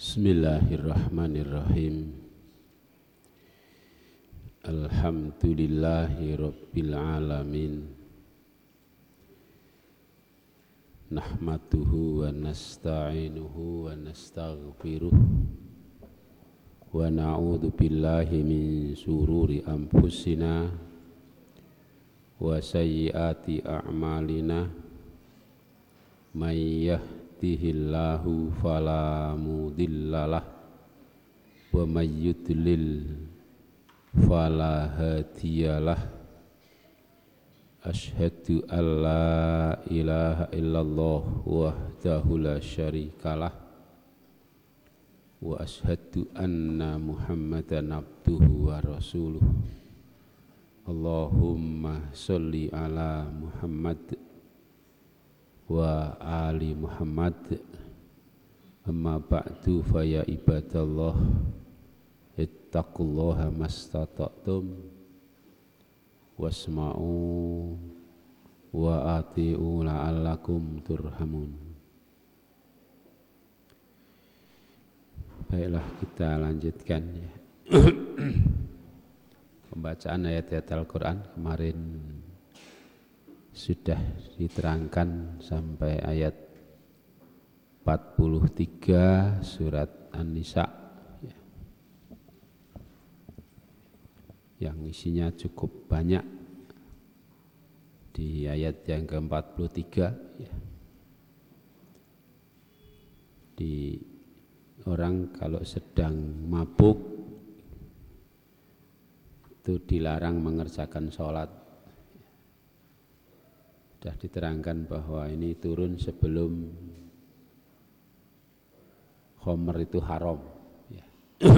Bismillahirrahmanirrahim. Alhamdulillahi Rabbil Alamin Nahmatuhu wa nasta'inuhu wa nasta'gfiruh Wa na'udhu billahi min sururi anfusina Wa sayyiati a'malina Yahdihillahu fala mudhillalah Wa man yudlil fala hadiyalah. Ashhadu an la ilaha illallah wahdahu la syarikalah wa ashhadu anna muhammadan wa rasuluh. Allahumma salli ala Muhammad wa ali Muhammad. Amma ba'du fa ya ibadallah ittaqullaha mastata'tum wasma'u wa ati'u la'allakum turhamun. Baiklah kita lanjutkan ya. Pembacaan ayat-ayat Al-Quran kemarin sudah diterangkan sampai ayat 43 surat An-Nisa ya. yang isinya cukup banyak di ayat yang ke-43 ya. di orang kalau sedang mabuk itu dilarang mengerjakan sholat sudah diterangkan bahwa ini turun sebelum khomer itu haram ya.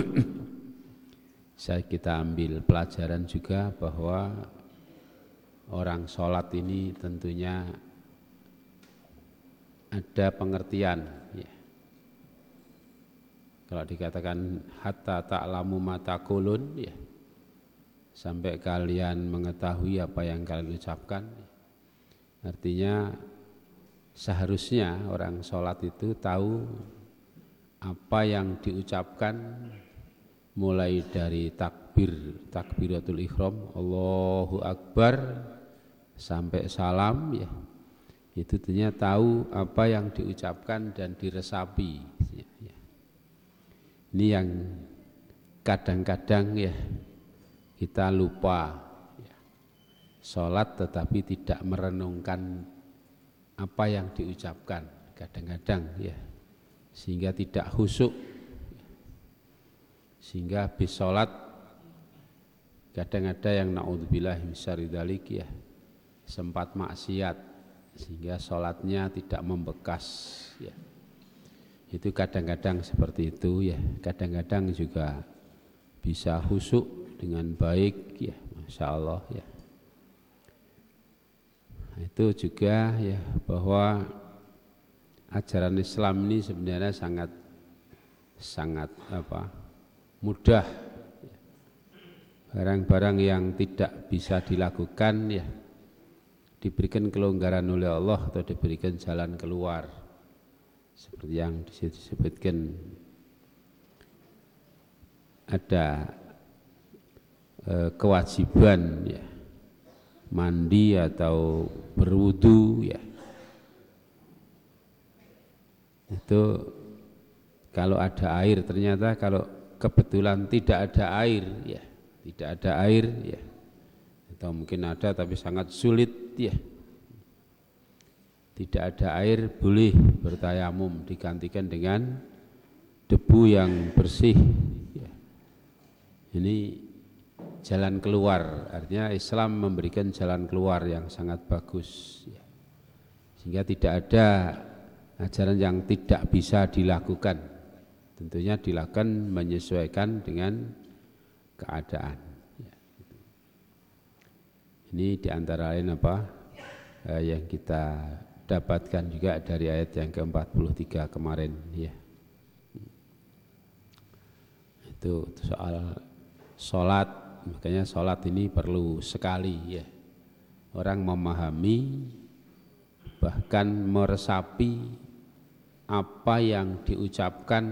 saya kita ambil pelajaran juga bahwa orang sholat ini tentunya ada pengertian ya. kalau dikatakan hatta ta'lamu mata kulun ya sampai kalian mengetahui apa yang kalian ucapkan artinya seharusnya orang sholat itu tahu apa yang diucapkan mulai dari takbir takbiratul ikhram Allahu akbar sampai salam ya. Itu tentunya tahu apa yang diucapkan dan diresapi ya, ini yang kadang-kadang ya kita lupa sholat tetapi tidak merenungkan apa yang diucapkan kadang-kadang ya. Sehingga tidak husuk. Sehingga habis sholat kadang ada yang na'udzubillah misaridalik ya sempat maksiat sehingga sholatnya tidak membekas ya. Itu kadang-kadang seperti itu ya. Kadang-kadang juga bisa husuk dengan baik ya. Masya Allah ya itu juga ya bahwa ajaran Islam ini sebenarnya sangat sangat apa mudah. Barang-barang yang tidak bisa dilakukan ya diberikan kelonggaran oleh Allah atau diberikan jalan keluar. Seperti yang disebutkan ada Eh, kewajiban ya mandi atau berwudu ya. Itu kalau ada air ternyata kalau kebetulan tidak ada air ya. Tidak ada air ya. Atau mungkin ada tapi sangat sulit ya. Tidak ada air boleh bertayamum digantikan dengan debu yang bersih ya. ini jalan keluar. Artinya Islam memberikan jalan keluar yang sangat bagus. Sehingga tidak ada ajaran yang tidak bisa dilakukan. Tentunya dilakukan menyesuaikan dengan keadaan. Ini di antara lain apa? Eh, yang kita dapatkan juga dari ayat yang ke-43 kemarin ya. Itu soal sholat makanya sholat ini perlu sekali ya orang memahami bahkan meresapi apa yang diucapkan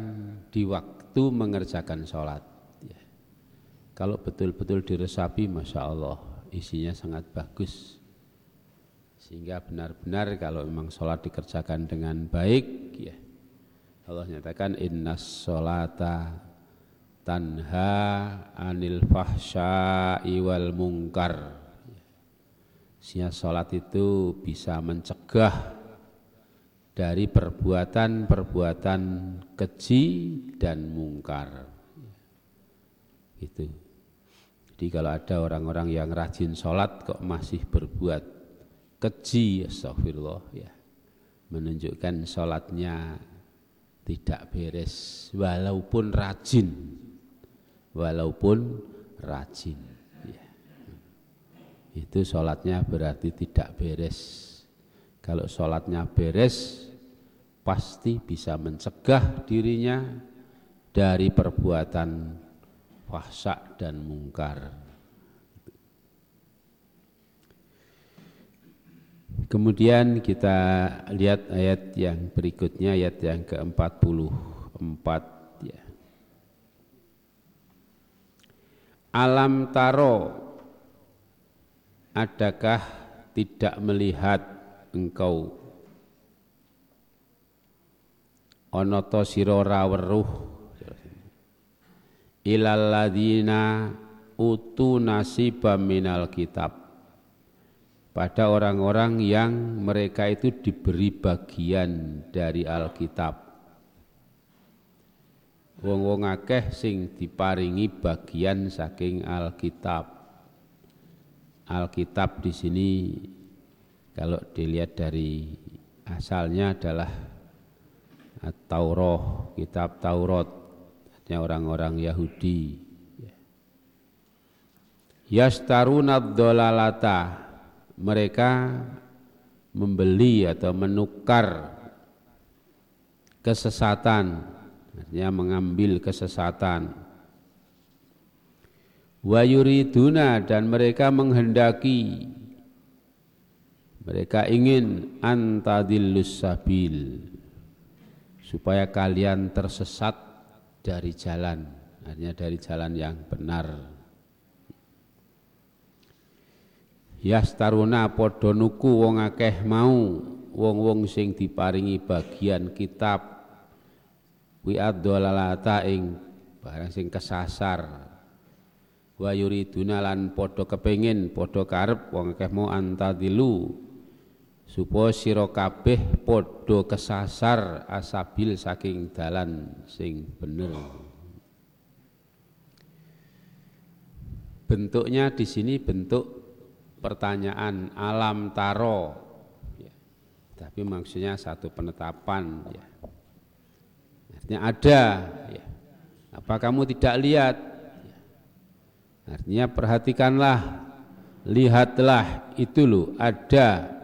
di waktu mengerjakan sholat. Ya. Kalau betul-betul diresapi, masya Allah, isinya sangat bagus. Sehingga benar-benar kalau memang sholat dikerjakan dengan baik, ya. Allah nyatakan inna sholata tanha anil fahsya'i wal mungkar. Sehingga sholat itu bisa mencegah dari perbuatan-perbuatan keji dan mungkar. Itu. Jadi kalau ada orang-orang yang rajin sholat kok masih berbuat keji, astagfirullah ya. Menunjukkan sholatnya tidak beres walaupun rajin. Walaupun rajin. Ya. Itu sholatnya berarti tidak beres. Kalau sholatnya beres, pasti bisa mencegah dirinya dari perbuatan fahsak dan mungkar. Kemudian kita lihat ayat yang berikutnya, ayat yang ke-44 ya. Alam taro adakah tidak melihat engkau? Ana ta sira ora weruh. Ilal ladina utu nasiba minal kitab. Pada orang-orang yang mereka itu diberi bagian dari Alkitab. Wong-wong akeh sing diparingi bagian saking Alkitab. Alkitab di sini kalau dilihat dari asalnya adalah Taurat, kitab Taurat, artinya orang-orang Yahudi. Yastaruna dolalata, mereka membeli atau menukar kesesatan, artinya mengambil kesesatan. Wayuriduna dan mereka menghendaki mereka ingin antadillus sabil supaya kalian tersesat dari jalan, artinya dari jalan yang benar. Yastaruna padha nuku wong akeh mau wong-wong sing diparingi bagian kitab wi adzalalata ing barang sing kesasar wa yuriduna lan padha kepengin padha karep wong akeh mau antadilu supaya sira kabeh padha kesasar asabil saking dalan sing bener. Bentuknya di sini bentuk pertanyaan alam taro, ya. tapi maksudnya satu penetapan. Ya. Artinya ada, ya. apa kamu tidak lihat? Ya. Artinya perhatikanlah, lihatlah itu loh ada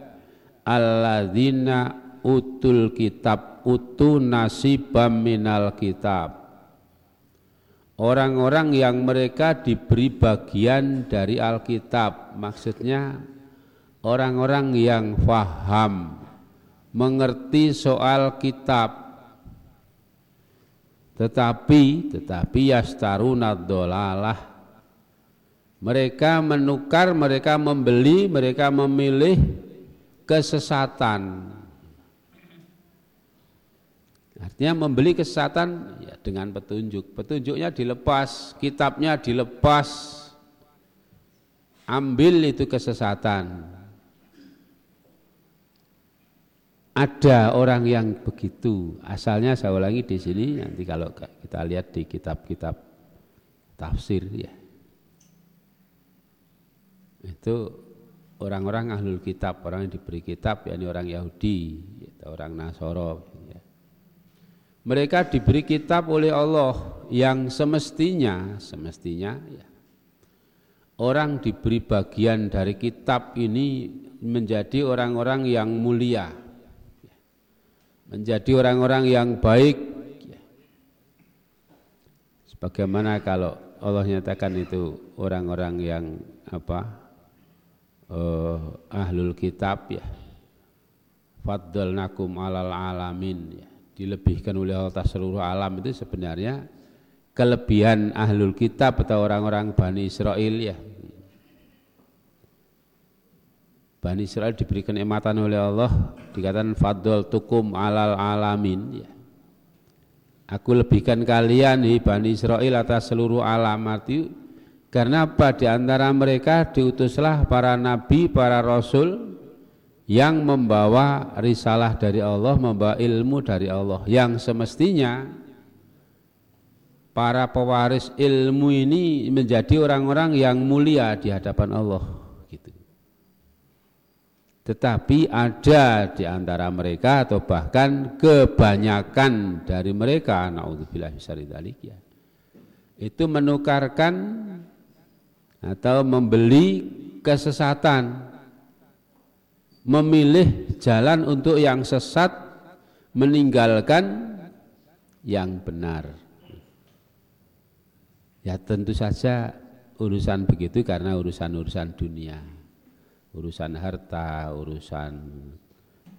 alladzina utul kitab utu nasibam minal kitab orang-orang yang mereka diberi bagian dari Alkitab maksudnya orang-orang yang faham mengerti soal kitab tetapi tetapi yastaruna dolalah mereka menukar mereka membeli mereka memilih kesesatan. Artinya membeli kesesatan ya dengan petunjuk. Petunjuknya dilepas, kitabnya dilepas. Ambil itu kesesatan. Ada orang yang begitu. Asalnya saya ulangi di sini nanti kalau kita lihat di kitab-kitab tafsir ya. Itu orang-orang ahlul kitab, orang yang diberi kitab, yakni orang Yahudi, orang Nasoro. Ya. Mereka diberi kitab oleh Allah yang semestinya, semestinya ya, orang diberi bagian dari kitab ini menjadi orang-orang yang mulia. Menjadi orang-orang yang baik. Sebagaimana kalau Allah nyatakan itu orang-orang yang apa? Uh, ahlul kitab ya. Faddalnakum alal alamin ya. Dilebihkan oleh Allah atas seluruh alam itu sebenarnya kelebihan ahlul kitab atau orang-orang Bani Israel ya Bani Israel diberikan ematan oleh Allah dikatakan fadl tukum alal alamin ya. Aku lebihkan kalian nih Bani Israel atas seluruh alam arti karena apa di antara mereka diutuslah para nabi, para rasul yang membawa risalah dari Allah, membawa ilmu dari Allah yang semestinya para pewaris ilmu ini menjadi orang-orang yang mulia di hadapan Allah. Tetapi ada di antara mereka atau bahkan kebanyakan dari mereka naudzubillah ya. Itu menukarkan atau membeli kesesatan memilih jalan untuk yang sesat meninggalkan yang benar ya tentu saja urusan begitu karena urusan-urusan dunia urusan harta urusan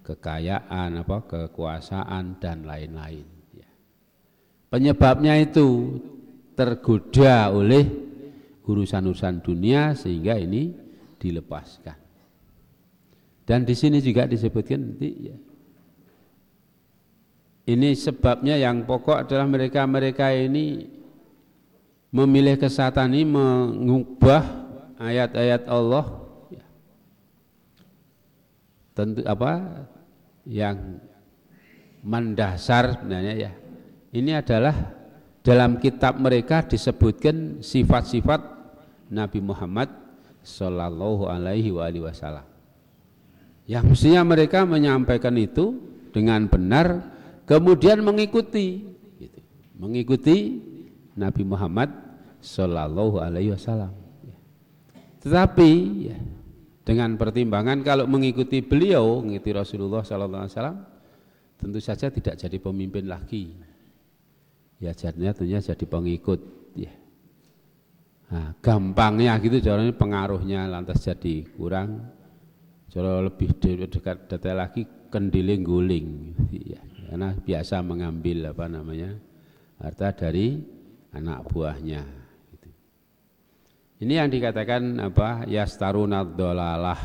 kekayaan apa kekuasaan dan lain-lain ya. penyebabnya itu tergoda oleh urusan-urusan dunia sehingga ini dilepaskan dan di sini juga disebutkan nanti ya. Ini sebabnya yang pokok adalah mereka-mereka ini memilih kesatan mengubah ayat-ayat Allah. Tentu apa yang mendasar sebenarnya ya ini adalah dalam kitab mereka disebutkan sifat-sifat Nabi Muhammad Sallallahu Alaihi Wasallam yang mestinya mereka menyampaikan itu dengan benar, kemudian mengikuti, gitu. mengikuti Nabi Muhammad Shallallahu Alaihi Wasallam. Tetapi ya, dengan pertimbangan kalau mengikuti beliau, mengikuti Rasulullah Wasallam, tentu saja tidak jadi pemimpin lagi. Ya jadinya tentunya jadi pengikut. Ya. Nah, gampangnya gitu, caranya pengaruhnya lantas jadi kurang Cara lebih dekat detail lagi kendiling guling, ya, karena biasa mengambil apa namanya harta dari anak buahnya. Ini yang dikatakan apa yastaruna dolalah.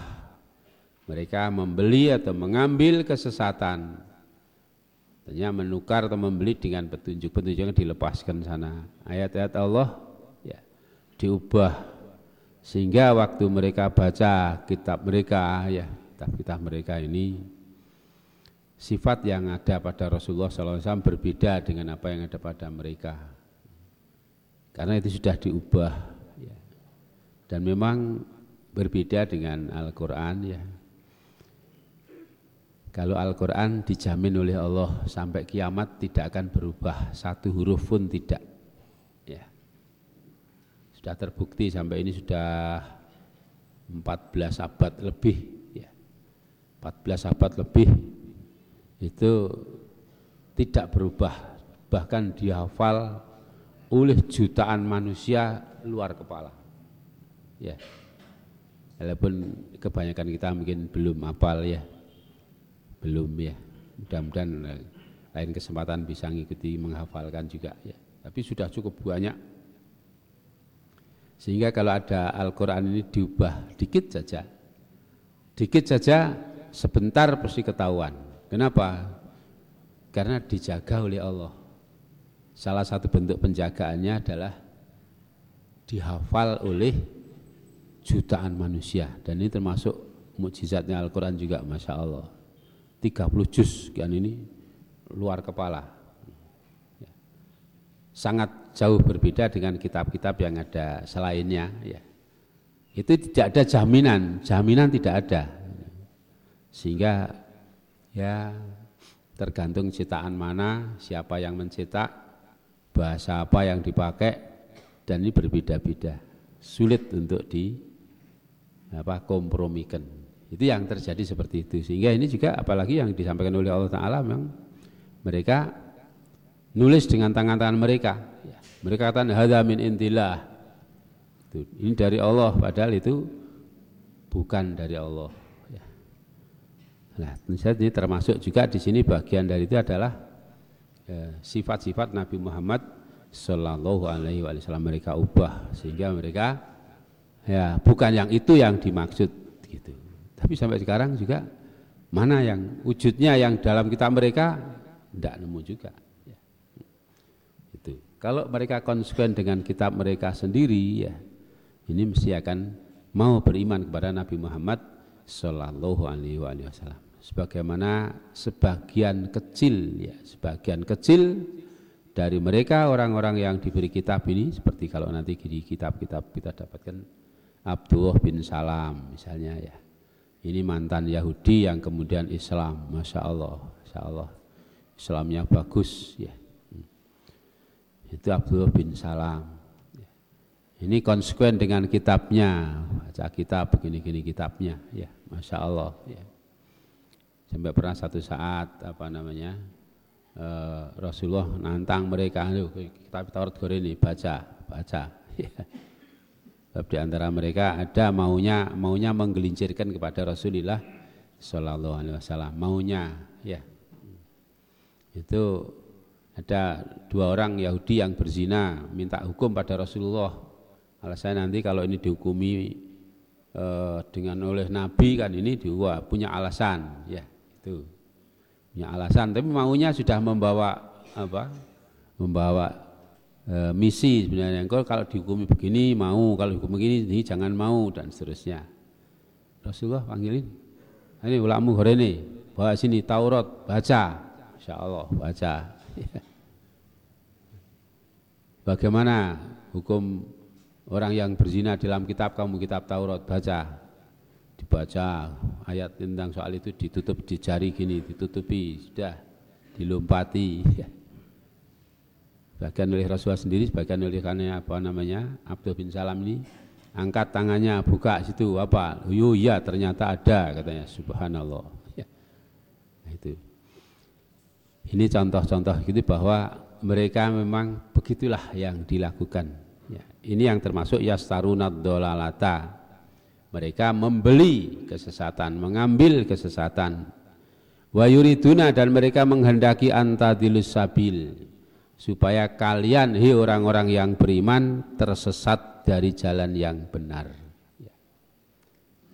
Mereka membeli atau mengambil kesesatan. Tanya menukar atau membeli dengan petunjuk-petunjuk yang dilepaskan sana. Ayat-ayat Allah ya, diubah sehingga waktu mereka baca kitab mereka ya kitab-kitab mereka ini sifat yang ada pada Rasulullah SAW berbeda dengan apa yang ada pada mereka karena itu sudah diubah. Dan memang berbeda dengan Al-Quran ya. Kalau Al-Quran dijamin oleh Allah sampai kiamat tidak akan berubah. Satu huruf pun tidak sudah terbukti sampai ini sudah 14 abad lebih ya. 14 abad lebih itu tidak berubah. Bahkan dihafal oleh jutaan manusia luar kepala ya walaupun kebanyakan kita mungkin belum hafal ya belum ya mudah-mudahan lain kesempatan bisa mengikuti menghafalkan juga ya tapi sudah cukup banyak sehingga kalau ada Al-Quran ini diubah dikit saja, dikit saja sebentar pasti ketahuan. Kenapa? Karena dijaga oleh Allah. Salah satu bentuk penjagaannya adalah dihafal oleh jutaan manusia dan ini termasuk mukjizatnya Al-Quran juga Masya Allah 30 juz kan ini luar kepala sangat jauh berbeda dengan kitab-kitab yang ada selainnya ya. Itu tidak ada jaminan, jaminan tidak ada. Sehingga ya tergantung cetakan mana, siapa yang mencetak, bahasa apa yang dipakai dan ini berbeda-beda. Sulit untuk di apa kompromikan. Itu yang terjadi seperti itu. Sehingga ini juga apalagi yang disampaikan oleh Allah Taala memang mereka nulis dengan tangan-tangan mereka. Ya. Mereka katakan hadza min intillah. Ini dari Allah padahal itu bukan dari Allah. Ya. Nah, ini termasuk juga di sini bagian dari itu adalah ya, sifat-sifat Nabi Muhammad Sallallahu Alaihi Wasallam mereka ubah sehingga mereka ya bukan yang itu yang dimaksud gitu. Tapi sampai sekarang juga mana yang wujudnya yang dalam kitab mereka tidak nemu juga. Ya. Itu. Kalau mereka konsekuen dengan kitab mereka sendiri ya ini mesti akan mau beriman kepada Nabi Muhammad Sallallahu Alaihi Wasallam. Sebagaimana sebagian kecil ya sebagian kecil dari mereka orang-orang yang diberi kitab ini seperti kalau nanti di kitab-kitab kita dapatkan Abdullah bin Salam misalnya ya. Ini mantan Yahudi yang kemudian Islam Masya Allah Masya Allah. Islamnya bagus ya. Itu Abdullah bin Salam. Ini konsekuen dengan kitabnya. Baca kitab begini-gini kitabnya ya. Masya Allah ya. Sampai pernah satu saat apa namanya uh, Rasulullah nantang mereka, kitab Taurat gore ini baca, baca. Sebab di antara mereka ada maunya maunya menggelincirkan kepada Rasulullah Shallallahu Alaihi Wasallam, maunya, ya. Itu ada dua orang Yahudi yang berzina minta hukum pada Rasulullah. Alasannya nanti kalau ini dihukumi uh, dengan oleh Nabi kan ini dia punya alasan, ya itu punya alasan tapi maunya sudah membawa apa membawa e, misi sebenarnya. Engkau kalau dihukumi begini mau. Kalau dihukum begini ini jangan mau dan seterusnya. Rasulullah panggilin. Ini hari ini. Bawa sini Taurat baca. Insya Allah baca. Bagaimana hukum orang yang berzina dalam kitab kamu kitab Taurat baca? Dibaca ayat tentang soal itu ditutup di jari gini ditutupi sudah dilompati bagian oleh Rasulullah sendiri sebagian oleh karena apa namanya Abdul bin Salam ini angkat tangannya buka situ apa? Yo iya ternyata ada katanya. Subhanallah. Ya. nah, itu. Ini contoh-contoh gitu bahwa mereka memang begitulah yang dilakukan. Ya. ini yang termasuk yastarunad dolalata. Mereka membeli kesesatan, mengambil kesesatan. Wa yuriduna dan mereka menghendaki antadilus sabil supaya kalian hei orang-orang yang beriman tersesat dari jalan yang benar.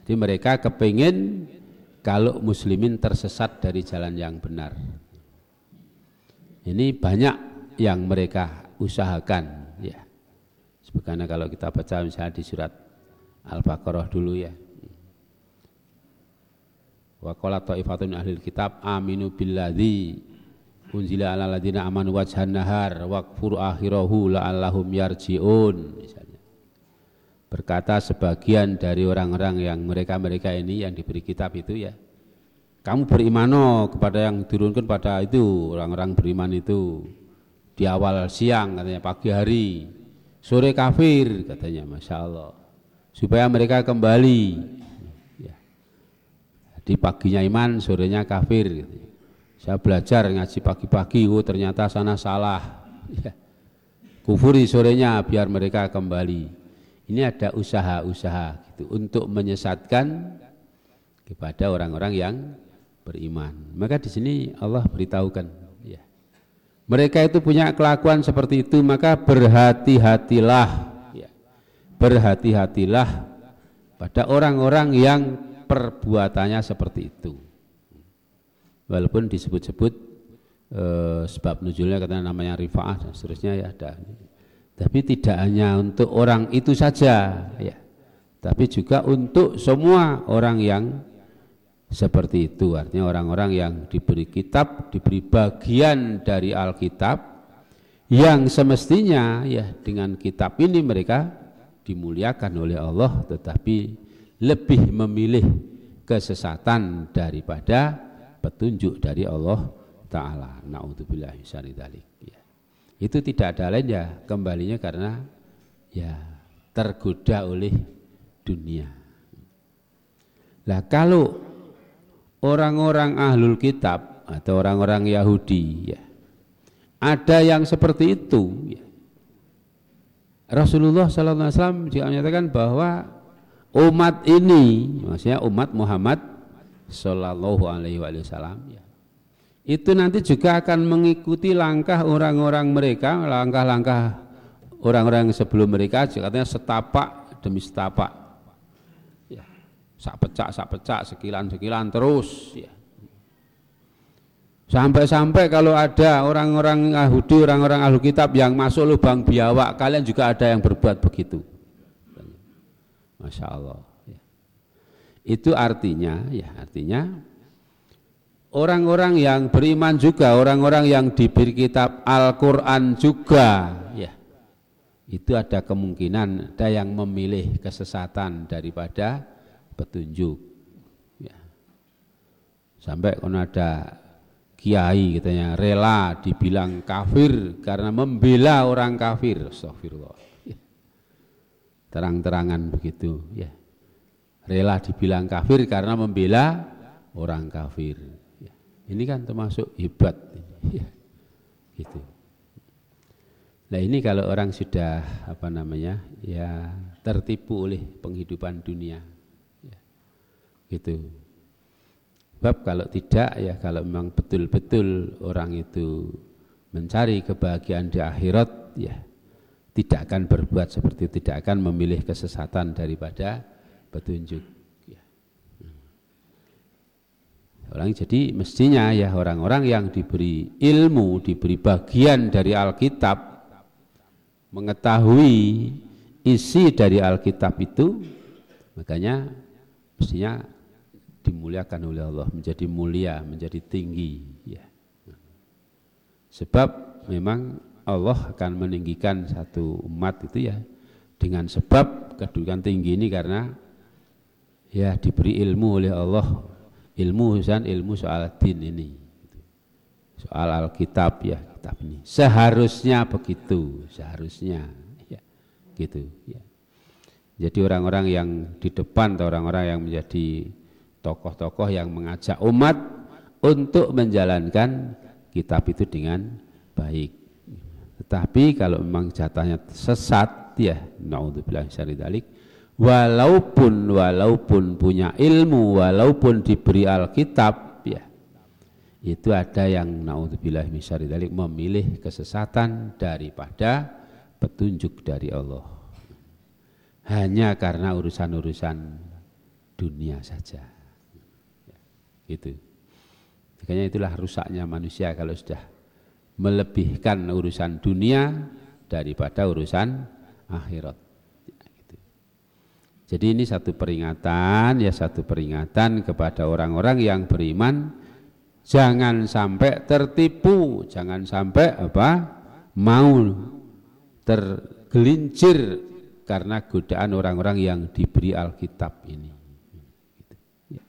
Jadi mereka kepingin kalau muslimin tersesat dari jalan yang benar. Ini banyak yang mereka usahakan ya. Sebagaimana kalau kita baca misalnya di surat Al-Baqarah dulu ya. Wa qala ta'ifatun ahli kitab aminu billadzi unzila ala ladina amanu wajhan nahar waqfur akhirahu la'allahum yarji'un misalnya. Berkata sebagian dari orang-orang yang mereka-mereka ini yang diberi kitab itu ya. Kamu berimano kepada yang diturunkan pada itu orang-orang beriman itu di awal siang katanya pagi hari sore kafir katanya masya Allah supaya mereka kembali ya. di paginya iman sorenya kafir gitu. Saya belajar ngaji pagi-pagi oh ternyata sana salah. Ya. kufuri sorenya biar mereka kembali. Ini ada usaha-usaha gitu untuk menyesatkan kepada orang-orang yang beriman. Maka di sini Allah beritahukan ya. Mereka itu punya kelakuan seperti itu maka berhati-hatilah berhati-hatilah pada orang-orang yang perbuatannya seperti itu. Walaupun disebut-sebut eh, sebab nuzulnya katanya namanya rifaah dan seterusnya ya ada. Tapi tidak hanya untuk orang itu saja ya. Tapi juga untuk semua orang yang seperti itu artinya orang-orang yang diberi kitab, diberi bagian dari Alkitab yang semestinya ya dengan kitab ini mereka dimuliakan oleh Allah tetapi lebih memilih kesesatan daripada petunjuk dari Allah taala. Nauzubillah dzalik. Ya. Itu tidak ada lain ya kembalinya karena ya tergoda oleh dunia. Lah kalau orang-orang ahlul kitab atau orang-orang Yahudi ya ada yang seperti itu ya, Rasulullah Wasallam juga menyatakan bahwa umat ini, maksudnya umat Muhammad Sallallahu Alaihi Wasallam, ya, itu nanti juga akan mengikuti langkah orang-orang mereka, langkah-langkah orang-orang sebelum mereka, katanya setapak demi setapak. Ya, sak pecak, sak pecak, sekilan-sekilan terus. Ya. Sampai-sampai kalau ada orang-orang Yahudi, orang-orang ahlu kitab yang masuk lubang biawak, kalian juga ada yang berbuat begitu. Masya Allah. Itu artinya, ya artinya orang-orang yang beriman juga, orang-orang yang diberi kitab Al-Quran juga, ya, itu ada kemungkinan ada yang memilih kesesatan daripada petunjuk. Ya. Sampai kalau ada kiai katanya rela dibilang kafir karena membela orang kafir, astagfirullah. Ya. Terang-terangan begitu, ya. Rela dibilang kafir karena membela orang kafir. Ini kan termasuk hebat. Gitu. Nah ini kalau orang sudah apa namanya ya tertipu oleh penghidupan dunia, ya, gitu. Sebab kalau tidak ya kalau memang betul-betul orang itu mencari kebahagiaan di akhirat ya tidak akan berbuat seperti itu, tidak akan memilih kesesatan daripada petunjuk. Orang jadi mestinya ya orang-orang yang diberi ilmu, diberi bagian dari Alkitab, mengetahui isi dari Alkitab itu, makanya mestinya dimuliakan oleh Allah, menjadi mulia, menjadi tinggi. Ya. Sebab memang Allah akan meninggikan satu umat itu ya dengan sebab kedudukan tinggi ini karena ya diberi ilmu oleh Allah. Ilmu dan ilmu soal din ini. Soal Alkitab ya kitab ini. Seharusnya begitu seharusnya. Ya gitu ya. Jadi orang-orang yang di depan atau orang-orang yang menjadi tokoh-tokoh yang mengajak umat untuk menjalankan kitab itu dengan baik. Tetapi kalau memang jatahnya sesat ya naudzubillah dalik walaupun walaupun punya ilmu walaupun diberi Alkitab ya. Itu ada yang naudzubillah dalik memilih kesesatan daripada petunjuk dari Allah. Hanya karena urusan-urusan dunia saja. Ya, itu makanya itulah rusaknya manusia kalau sudah melebihkan urusan dunia daripada urusan akhirat jadi ini satu peringatan ya satu peringatan kepada orang-orang yang beriman jangan sampai tertipu, jangan sampai apa? mau tergelincir karena godaan orang-orang yang diberi Alkitab ini. Ya.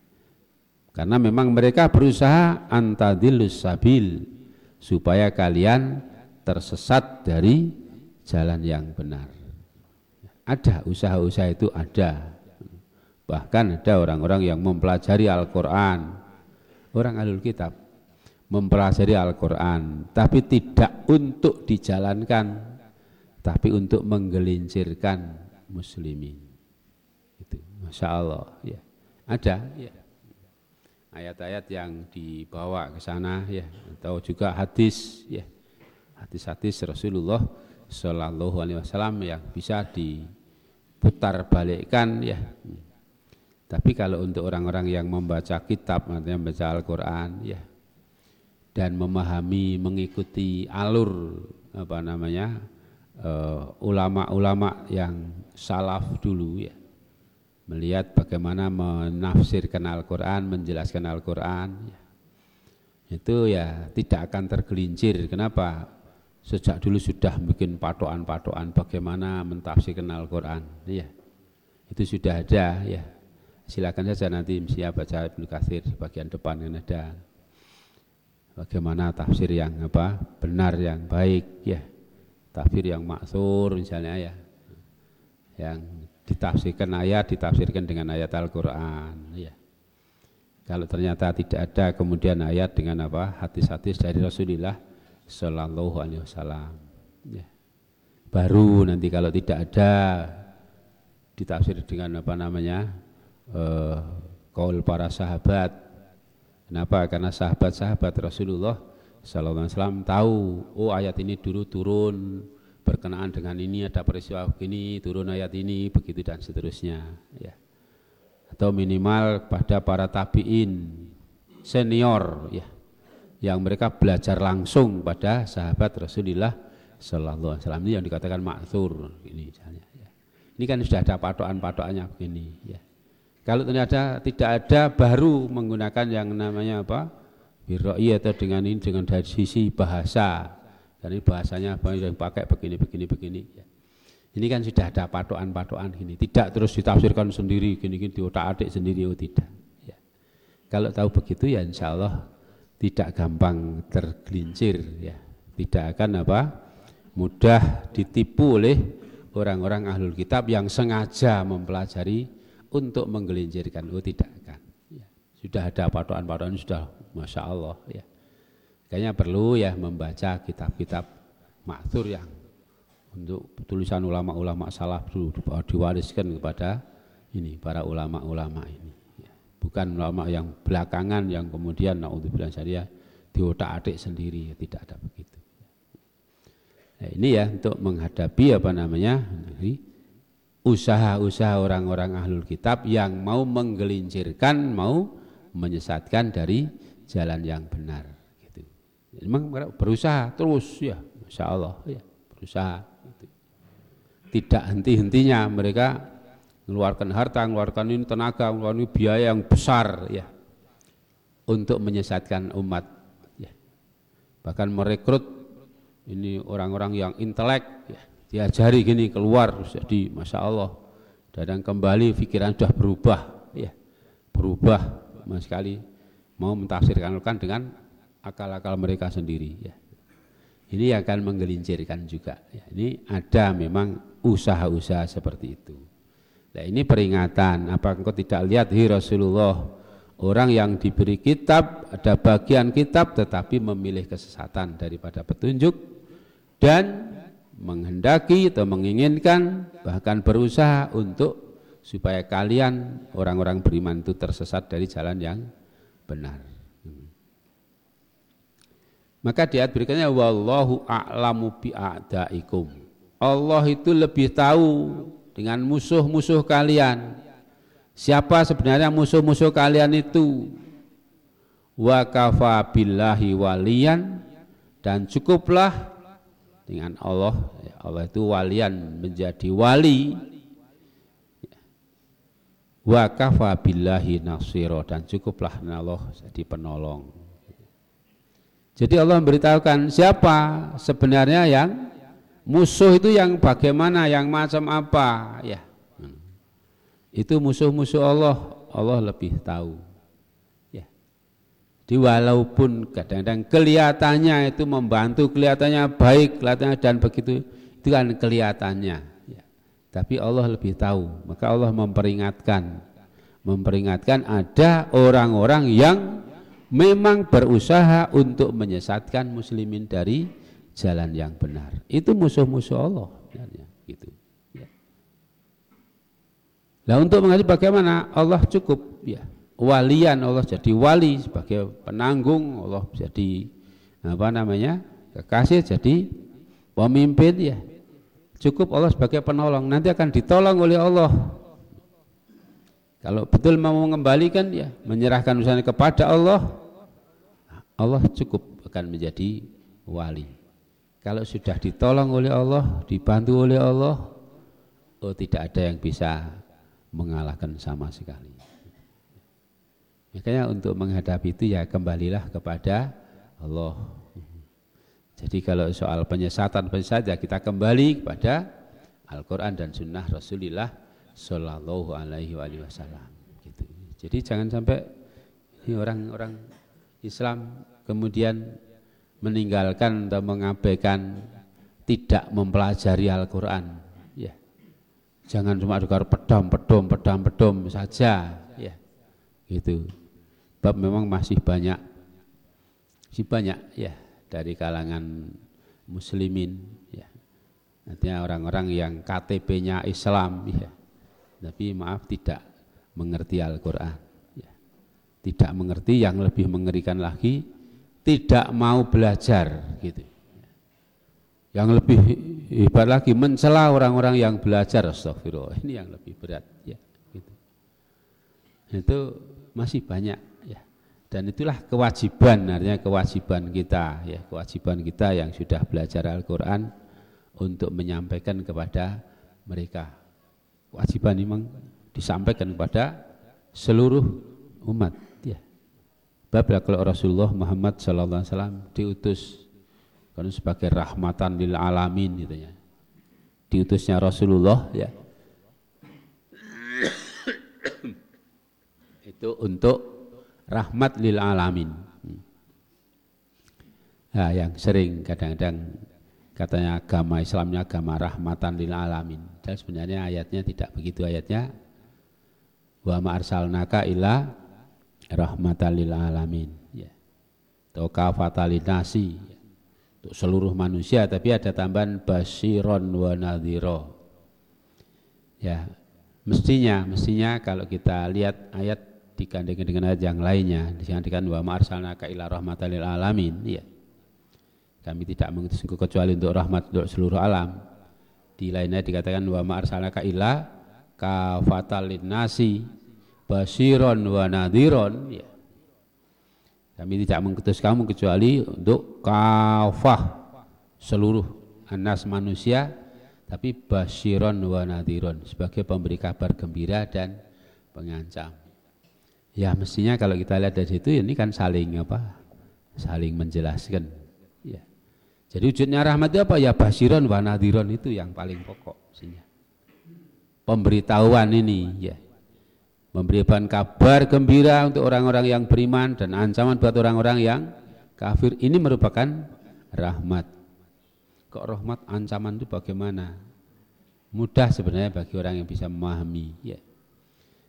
Karena memang mereka berusaha antadilus sabil supaya kalian tersesat dari jalan yang benar. Ada usaha-usaha itu ada. Bahkan ada orang-orang yang mempelajari Al-Quran. Orang alul kitab mempelajari Al-Quran. Tapi tidak untuk dijalankan. Tapi untuk menggelincirkan muslimin. Itu. Masya Allah. Ya. Ada. Ya ayat-ayat yang dibawa ke sana ya atau juga hadis ya hadis-hadis Rasulullah Shallallahu Alaihi Wasallam yang bisa di putar balikkan ya. Tapi kalau untuk orang-orang yang membaca kitab, artinya membaca Al-Quran ya, dan memahami, mengikuti alur apa namanya eh, ulama-ulama uh, yang salaf dulu ya, melihat bagaimana menafsirkan Al-Quran, menjelaskan Al-Quran, ya. itu ya tidak akan tergelincir. Kenapa? Sejak dulu sudah bikin patokan-patokan bagaimana mentafsirkan Al-Quran ya itu sudah ada ya silakan saja nanti siapa baca Ibnu Katsir bagian depan yang ada. Bagaimana tafsir yang apa benar yang baik ya tafsir yang maksur misalnya ya yang ditafsirkan ayat ditafsirkan dengan ayat Al-Quran ya kalau ternyata tidak ada kemudian ayat dengan apa hadis-hadis dari Rasulullah Sallallahu Alaihi Wasallam. Ya. Baru nanti kalau tidak ada ditafsir dengan apa namanya uh, kaul para sahabat Kenapa? Karena sahabat-sahabat Rasulullah Sallallahu Alaihi Wasallam tahu, oh ayat ini dulu turun berkenaan dengan ini ada peristiwa begini, turun ayat ini, begitu dan seterusnya. Ya. Atau minimal pada para tabiin senior, ya, yang mereka belajar langsung pada sahabat Rasulullah Sallallahu Alaihi Wasallam ini yang dikatakan makthur ini misalnya. Ya. Ini kan sudah ada patokan-patokannya begini. Ya. Kalau ternyata tidak ada baru menggunakan yang namanya apa? Birroi atau dengan ini dengan dari sisi bahasa. Dan ini bahasanya apa yang pakai begini begini begini ya. Ini kan sudah ada patokan-patokan gini, tidak terus ditafsirkan sendiri gini-gini diotak-atik sendiri oh tidak. Ya. Kalau tahu begitu ya insya Allah tidak gampang tergelincir ya, tidak akan apa mudah ditipu oleh orang-orang ahlul kitab yang sengaja mempelajari untuk menggelincirkan oh tidak akan ya. sudah ada patokan-patokan sudah masya Allah ya kayaknya perlu ya membaca kitab-kitab maktur yang untuk tulisan ulama-ulama salaf dulu diwariskan kepada ini para ulama-ulama ini. Bukan ulama yang belakangan yang kemudian naudzubillah saya diotak-atik sendiri ya, tidak ada begitu nah, ini ya untuk menghadapi apa namanya usaha-usaha orang-orang ahlul kitab yang mau menggelincirkan, mau menyesatkan dari jalan yang benar. Gitu. Memang berusaha terus ya, masya Allah ya, berusaha. Gitu. Tidak henti-hentinya mereka mengeluarkan harta, mengeluarkan ini tenaga, mengeluarkan ini biaya yang besar ya. Untuk menyesatkan umat. Ya. Bahkan merekrut ini orang-orang yang intelek ya, diajari gini keluar jadi masya Allah. Dan kembali pikiran sudah berubah ya. Berubah mas sekali. Mau mentafsirkan dengan akal-akal mereka sendiri ya. Ini akan menggelincirkan juga ya, ini ada memang usaha-usaha seperti itu nah ini peringatan apa engkau tidak lihat hi Rasulullah orang yang diberi kitab ada bagian kitab tetapi memilih kesesatan daripada petunjuk dan menghendaki atau menginginkan bahkan berusaha untuk supaya kalian orang-orang beriman itu tersesat dari jalan yang benar. Maka di ayat berikutnya wallahu a'lamu bi'adaikum. Allah itu lebih tahu dengan musuh-musuh kalian. Siapa sebenarnya musuh-musuh kalian itu? Wa kafa billahi dan cukuplah dengan Allah Allah itu walian menjadi wali wa kafa billahi nasiro dan cukuplah Allah jadi penolong jadi Allah memberitahukan siapa sebenarnya yang musuh itu yang bagaimana yang macam apa ya itu musuh-musuh Allah Allah lebih tahu jadi walaupun kadang-kadang kelihatannya itu membantu, kelihatannya baik, kelihatannya dan begitu, itu kan kelihatannya. Ya. Tapi Allah lebih tahu, maka Allah memperingatkan, memperingatkan ada orang-orang yang memang berusaha untuk menyesatkan muslimin dari jalan yang benar. Itu musuh-musuh Allah. Gitu. Ya. Nah untuk mengerti bagaimana Allah cukup ya walian Allah jadi wali sebagai penanggung Allah jadi apa namanya kekasih jadi pemimpin ya cukup Allah sebagai penolong nanti akan ditolong oleh Allah kalau betul mau mengembalikan ya menyerahkan misalnya kepada Allah Allah cukup akan menjadi wali kalau sudah ditolong oleh Allah dibantu oleh Allah oh tidak ada yang bisa mengalahkan sama sekali Makanya untuk menghadapi itu ya kembalilah kepada Allah. Jadi kalau soal penyesatan penyesatan ya kita kembali kepada Al-Quran dan Sunnah Rasulullah Sallallahu Alaihi Wasallam. Gitu. Jadi jangan sampai orang-orang Islam kemudian meninggalkan atau mengabaikan tidak mempelajari Al-Quran. Ya. Jangan cuma dengar pedom, pedom, pedom, pedom saja. Ya. Gitu Sebab memang masih banyak masih banyak ya dari kalangan muslimin ya. Artinya orang-orang yang KTP-nya Islam ya. Tapi maaf tidak mengerti Al-Qur'an ya. tidak mengerti yang lebih mengerikan lagi tidak mau belajar gitu. Yang lebih hebat lagi mencela orang-orang yang belajar astagfirullah. Ini yang lebih berat ya gitu. itu masih banyak ya. Dan itulah kewajiban artinya kewajiban kita ya kewajiban kita yang sudah belajar Al-Qur'an untuk menyampaikan kepada mereka. Kewajiban memang disampaikan kepada seluruh umat ya Bab kalau Rasulullah Muhammad sallallahu alaihi wasallam diutus karena sebagai rahmatan lil alamin gitu ya. Diutusnya Rasulullah ya. itu untuk rahmat lil alamin. Nah, yang sering kadang-kadang katanya agama Islamnya agama rahmatan lil alamin. Dan sebenarnya ayatnya tidak begitu ayatnya. Wa ma arsalnaka illa rahmatan lil alamin. Ya. Toka fatalinasi untuk seluruh manusia tapi ada tambahan basiron wa nadhiro. Ya. Mestinya mestinya kalau kita lihat ayat digandengkan dengan ayat yang lainnya disangkakan wa ma arsalnaka ila rahmatan lil alamin. Ya. Kami tidak mengutus kecuali untuk rahmat untuk seluruh alam. Di lainnya dikatakan wa ma arsalnaka ila kafatal nasi basiron wa nadhiron ya kami tidak mengutus kamu kecuali untuk kafah seluruh anas manusia tapi basyiron wa nadhiron sebagai pemberi kabar gembira dan pengancam. Ya mestinya kalau kita lihat dari situ ini kan saling apa? Saling menjelaskan. Ya. Jadi wujudnya rahmat itu apa? Ya basyiron wa nadhiron itu yang paling pokok mestinya. Pemberitahuan ini ya memberikan kabar gembira untuk orang-orang yang beriman dan ancaman buat orang-orang yang kafir. Ini merupakan rahmat. Kok rahmat ancaman itu bagaimana? Mudah sebenarnya bagi orang yang bisa memahami. Ya.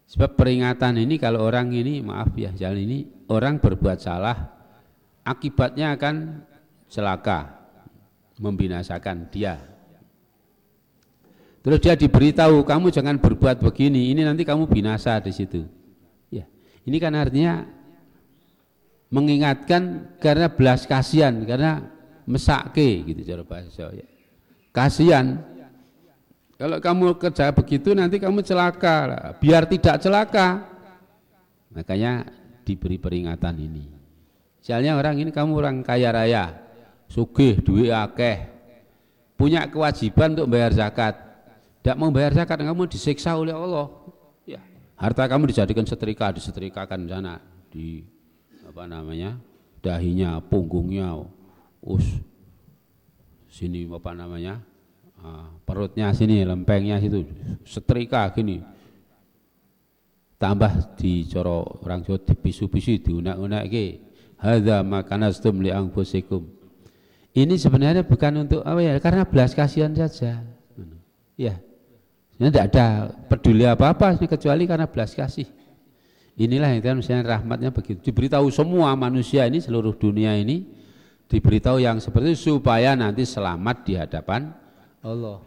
Sebab peringatan ini kalau orang ini maaf ya jalan ini orang berbuat salah akibatnya akan celaka membinasakan dia Terus dia diberitahu, kamu jangan berbuat begini, ini nanti kamu binasa di situ. Ya, ini kan artinya mengingatkan karena belas kasihan, karena mesake gitu cara bahasa ya. Kasihan. Kalau kamu kerja begitu nanti kamu celaka, biar tidak celaka. Makanya diberi peringatan ini. Misalnya orang ini kamu orang kaya raya, sugih, duit akeh, punya kewajiban untuk bayar zakat tidak mau bayar zakat kamu disiksa oleh Allah. Ya. Harta kamu dijadikan setrika disetrikakan sana di apa namanya dahinya punggungnya us sini apa namanya uh, perutnya sini lempengnya situ setrika gini. Tambah di coro orang Jawa dipisu-pisu diunak-unak ke hadza makanastum li anfusikum. Ini sebenarnya bukan untuk apa ya karena belas kasihan saja. Ya ini tidak ada peduli apa-apa kecuali karena belas kasih. Inilah yang misalnya rahmatnya begitu. Diberitahu semua manusia ini seluruh dunia ini diberitahu yang seperti itu supaya nanti selamat di hadapan Allah.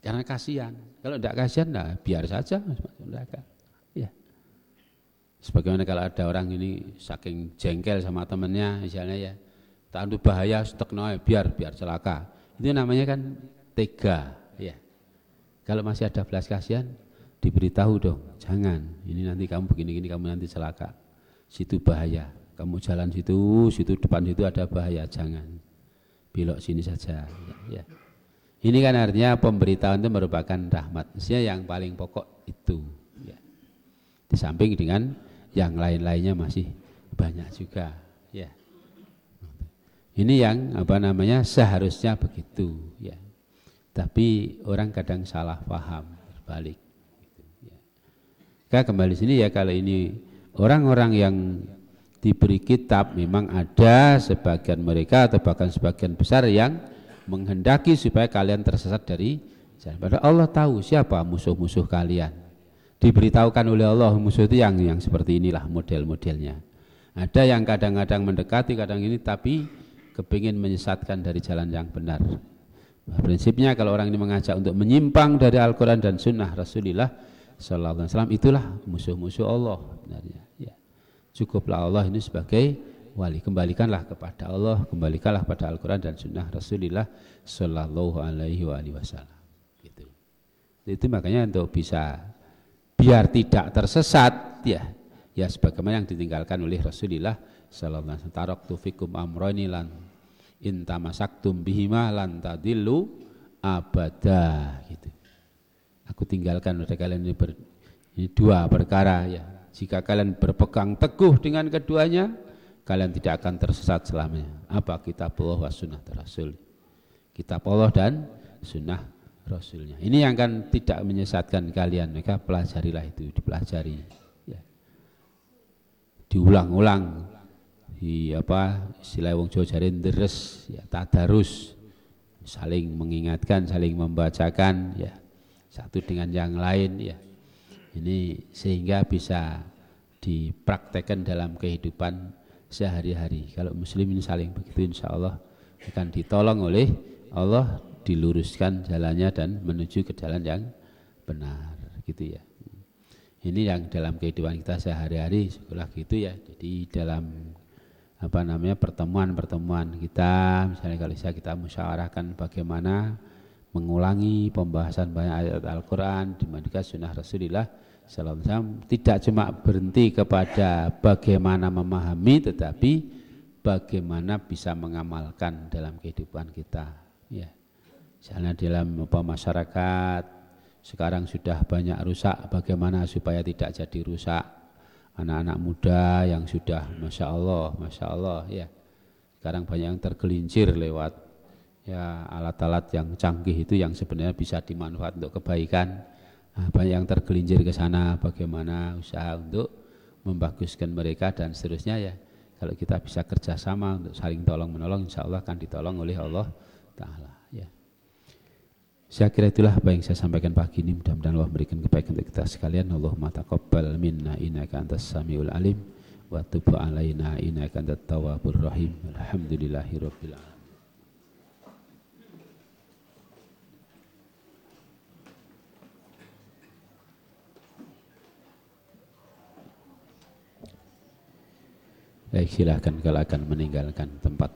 Karena kasihan. Kalau tidak kasihan, nah, biar saja Ya. Sebagaimana kalau ada orang ini saking jengkel sama temannya, misalnya ya, tak bahaya, stek biar biar celaka. Itu namanya kan tega. Kalau masih ada belas kasihan, diberitahu dong, jangan. Ini nanti kamu begini-gini, kamu nanti celaka. Situ bahaya. Kamu jalan situ, situ depan situ ada bahaya, jangan. Belok sini saja. Ya, ya. Ini kan artinya pemberitahuan itu merupakan rahmat. Maksudnya yang paling pokok itu. Ya. Di samping dengan yang lain-lainnya masih banyak juga. Ya. Ini yang apa namanya seharusnya begitu. Ya tapi orang kadang salah paham berbalik gitu, ya. kembali sini ya kalau ini orang-orang yang diberi kitab memang ada sebagian mereka atau bahkan sebagian besar yang menghendaki supaya kalian tersesat dari jalan. Padahal Allah tahu siapa musuh-musuh kalian. Diberitahukan oleh Allah musuh itu yang yang seperti inilah model-modelnya. Ada yang kadang-kadang mendekati kadang ini tapi kepingin menyesatkan dari jalan yang benar. Nah, prinsipnya kalau orang ini mengajak untuk menyimpang dari Al-Quran dan Sunnah Rasulullah Sallallahu Alaihi Wasallam itulah musuh-musuh Allah benarnya. Ya. cukuplah Allah ini sebagai wali. Kembalikanlah kepada Allah, kembalikanlah pada Al-Quran dan Sunnah Rasulullah Shallallahu Alaihi Wasallam. Gitu. Itu makanya untuk bisa biar tidak tersesat, ya, ya sebagaimana yang ditinggalkan oleh Rasulullah Sallallahu Alaihi Wasallam. Taraktu fikum amroni lan intamasaktum bihima lan tadillu abada gitu. Aku tinggalkan pada kalian ini, ber, ini dua perkara ya jika kalian berpegang teguh dengan keduanya, kalian tidak akan tersesat selamanya. Apa kitab Allah wa sunnah Rasul. Kitab Allah dan sunnah Rasulnya. Ini yang akan tidak menyesatkan kalian. Maka pelajarilah itu, dipelajari. Ya. Diulang-ulang. Di apa istilah wong Jawa jarin deres, ya, tadarus, saling mengingatkan, saling membacakan, ya satu dengan yang lain, ya ini sehingga bisa dipraktekkan dalam kehidupan sehari-hari. Kalau muslim ini saling begitu insya Allah akan ditolong oleh Allah diluruskan jalannya dan menuju ke jalan yang benar gitu ya. Ini yang dalam kehidupan kita sehari-hari sekolah gitu ya. Jadi dalam apa namanya pertemuan-pertemuan kita. Misalnya kalau bisa kita musyawarahkan bagaimana mengulangi pembahasan banyak ayat Al-Quran dibandingkan sunnah Rasulullah Salam tidak cuma berhenti kepada bagaimana memahami tetapi bagaimana bisa mengamalkan dalam kehidupan kita. Ya. Misalnya dalam apa masyarakat sekarang sudah banyak rusak bagaimana supaya tidak jadi rusak anak-anak muda yang sudah masya Allah masya Allah ya sekarang banyak yang tergelincir lewat ya alat-alat yang canggih itu yang sebenarnya bisa dimanfaatkan untuk kebaikan apa yang tergelincir ke sana, bagaimana usaha untuk membaguskan mereka dan seterusnya ya. Kalau kita bisa kerjasama untuk saling tolong menolong, insya Allah akan ditolong oleh Allah Taala. Ya. Saya kira itulah apa yang saya sampaikan pagi ini. Mudah-mudahan Allah memberikan kebaikan untuk kita sekalian. Allahumma taqabbal minna innaka antas samiul alim wa tub alaina innaka antat tawwabur rahim. Alhamdulillahirabbil alamin. Baik silahkan kalau akan meninggalkan tempat